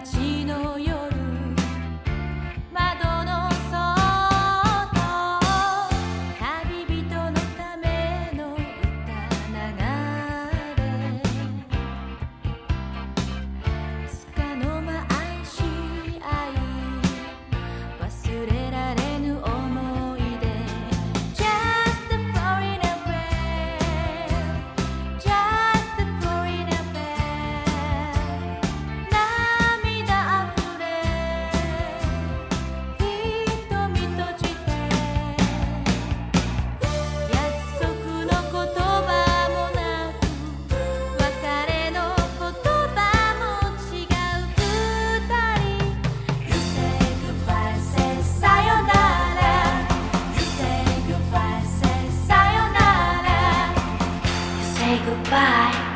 街の夜 goodbye.